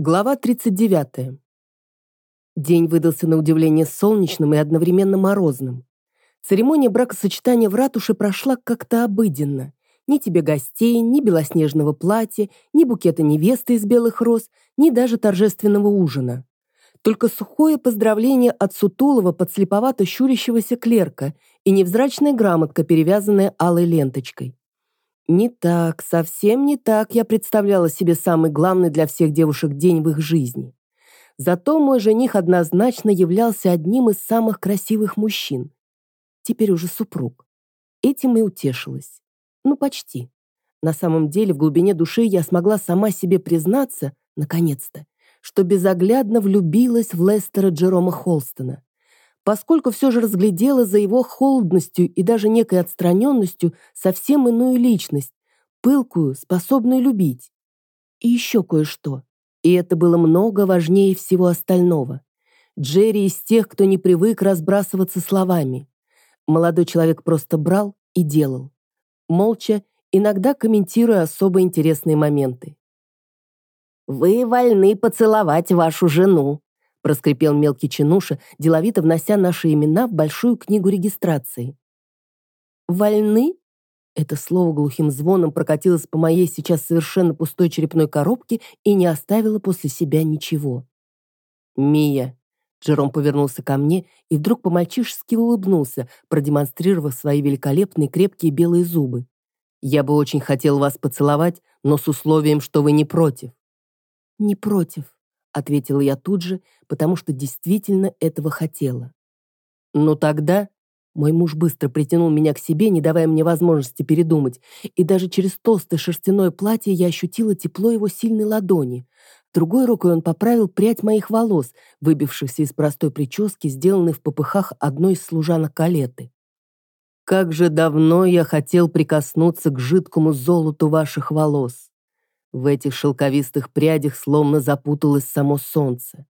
Глава 39. День выдался на удивление солнечным и одновременно морозным. Церемония бракосочетания в ратуше прошла как-то обыденно. Ни тебе гостей, ни белоснежного платья, ни букета невесты из белых роз, ни даже торжественного ужина. Только сухое поздравление от сутулого подслеповато щурящегося клерка и невзрачная грамотка, перевязанная алой ленточкой. Не так, совсем не так я представляла себе самый главный для всех девушек день в их жизни. Зато мой жених однозначно являлся одним из самых красивых мужчин. Теперь уже супруг. Этим и утешилась. Ну, почти. На самом деле, в глубине души я смогла сама себе признаться, наконец-то, что безоглядно влюбилась в Лестера Джерома Холстона поскольку все же разглядела за его холодностью и даже некой отстраненностью совсем иную личность, пылкую, способную любить. И еще кое-что. И это было много важнее всего остального. Джерри из тех, кто не привык разбрасываться словами. Молодой человек просто брал и делал. Молча, иногда комментируя особо интересные моменты. «Вы вольны поцеловать вашу жену», проскрипел мелкий чинуша, деловито внося наши имена в большую книгу регистрации. «Вольны?» Это слово глухим звоном прокатилось по моей сейчас совершенно пустой черепной коробке и не оставило после себя ничего. «Мия!» Джером повернулся ко мне и вдруг по-мальчишески улыбнулся, продемонстрировав свои великолепные крепкие белые зубы. «Я бы очень хотел вас поцеловать, но с условием, что вы не против». «Не против», ответила я тут же, потому что действительно этого хотела. «Ну тогда...» Мой муж быстро притянул меня к себе, не давая мне возможности передумать, и даже через толстое шерстяное платье я ощутила тепло его сильной ладони. Другой рукой он поправил прядь моих волос, выбившихся из простой прически, сделанной в попыхах одной из служанок Калеты. «Как же давно я хотел прикоснуться к жидкому золоту ваших волос!» В этих шелковистых прядях словно запуталось само солнце.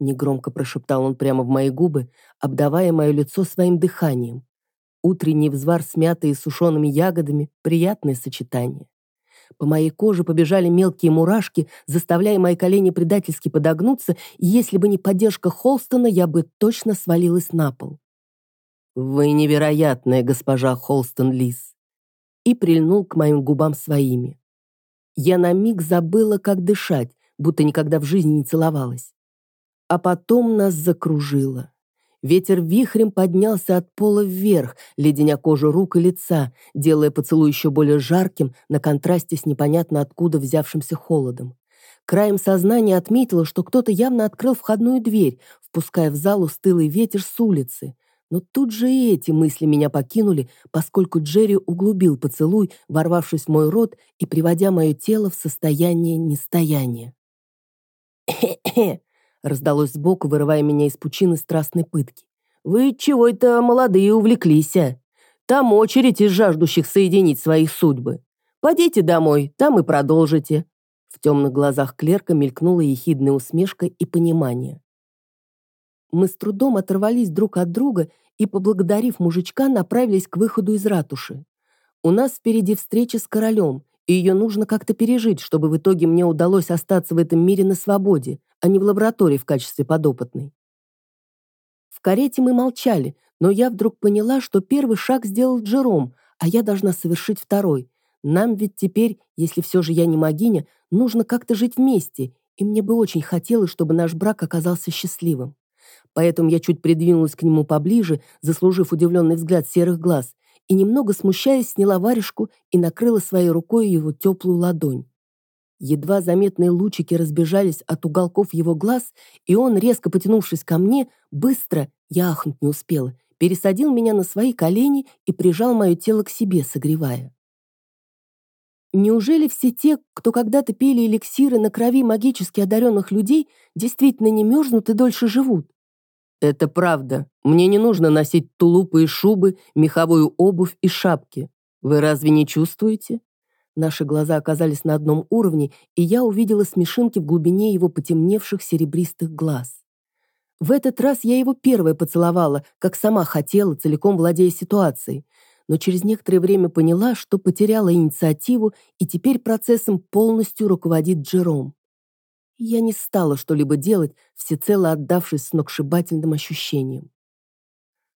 Негромко прошептал он прямо в мои губы, обдавая мое лицо своим дыханием. Утренний взвар с мятой и сушеными ягодами — приятное сочетание. По моей коже побежали мелкие мурашки, заставляя мои колени предательски подогнуться, и если бы не поддержка Холстона, я бы точно свалилась на пол. «Вы невероятная, госпожа Холстон Лис!» и прильнул к моим губам своими. Я на миг забыла, как дышать, будто никогда в жизни не целовалась. А потом нас закружило. Ветер вихрем поднялся от пола вверх, леденя кожу рук и лица, делая поцелуй еще более жарким на контрасте с непонятно откуда взявшимся холодом. Краем сознания отметила, что кто-то явно открыл входную дверь, впуская в залу стылый ветер с улицы. Но тут же и эти мысли меня покинули, поскольку Джерри углубил поцелуй, ворвавшись в мой рот и приводя мое тело в состояние нестояния. «Хе-хе!» — раздалось сбоку, вырывая меня из пучины страстной пытки. «Вы чего это молодые увлеклись, а? Там очередь из жаждущих соединить свои судьбы. Пойдите домой, там и продолжите». В темных глазах клерка мелькнула ехидная усмешка и понимание. Мы с трудом оторвались друг от друга и, поблагодарив мужичка, направились к выходу из ратуши. У нас впереди встреча с королем, и ее нужно как-то пережить, чтобы в итоге мне удалось остаться в этом мире на свободе, а не в лаборатории в качестве подопытной. В карете мы молчали, но я вдруг поняла, что первый шаг сделал Джером, а я должна совершить второй. Нам ведь теперь, если все же я не могиня, нужно как-то жить вместе, и мне бы очень хотелось, чтобы наш брак оказался счастливым поэтому я чуть придвинулась к нему поближе, заслужив удивленный взгляд серых глаз, и, немного смущаясь, сняла варежку и накрыла своей рукой его теплую ладонь. Едва заметные лучики разбежались от уголков его глаз, и он, резко потянувшись ко мне, быстро, я ахнуть не успела, пересадил меня на свои колени и прижал мое тело к себе, согревая. Неужели все те, кто когда-то пели эликсиры на крови магически одаренных людей, действительно не мерзнут и дольше живут? «Это правда. Мне не нужно носить тулупы и шубы, меховую обувь и шапки. Вы разве не чувствуете?» Наши глаза оказались на одном уровне, и я увидела смешинки в глубине его потемневших серебристых глаз. В этот раз я его первая поцеловала, как сама хотела, целиком владея ситуацией, но через некоторое время поняла, что потеряла инициативу, и теперь процессом полностью руководит Джером. Я не стала что-либо делать, всецело отдавшись сногсшибательным ощущениям.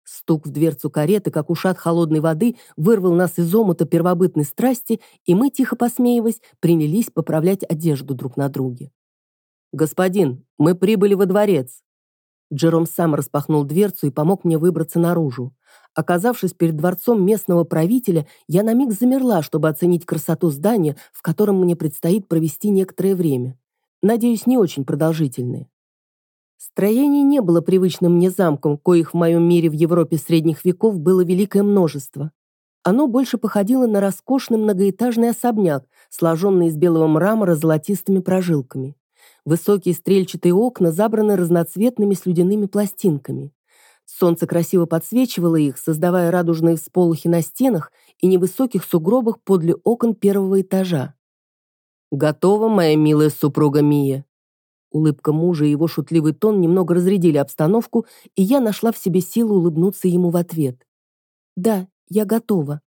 Стук в дверцу кареты, как ушат холодной воды, вырвал нас из омута первобытной страсти, и мы, тихо посмеиваясь, принялись поправлять одежду друг на друге. «Господин, мы прибыли во дворец!» Джером сам распахнул дверцу и помог мне выбраться наружу. Оказавшись перед дворцом местного правителя, я на миг замерла, чтобы оценить красоту здания, в котором мне предстоит провести некоторое время. Надеюсь, не очень продолжительное. Строений не было привычным мне замком, коих в моем мире в Европе средних веков было великое множество. Оно больше походило на роскошный многоэтажный особняк, сложенный из белого мрамора золотистыми прожилками. Высокие стрельчатые окна забраны разноцветными слюдяными пластинками. Солнце красиво подсвечивало их, создавая радужные всполохи на стенах и невысоких сугробах подле окон первого этажа. «Готова, моя милая супруга Мия?» Улыбка мужа и его шутливый тон немного разрядили обстановку, и я нашла в себе силу улыбнуться ему в ответ. «Да, я готова».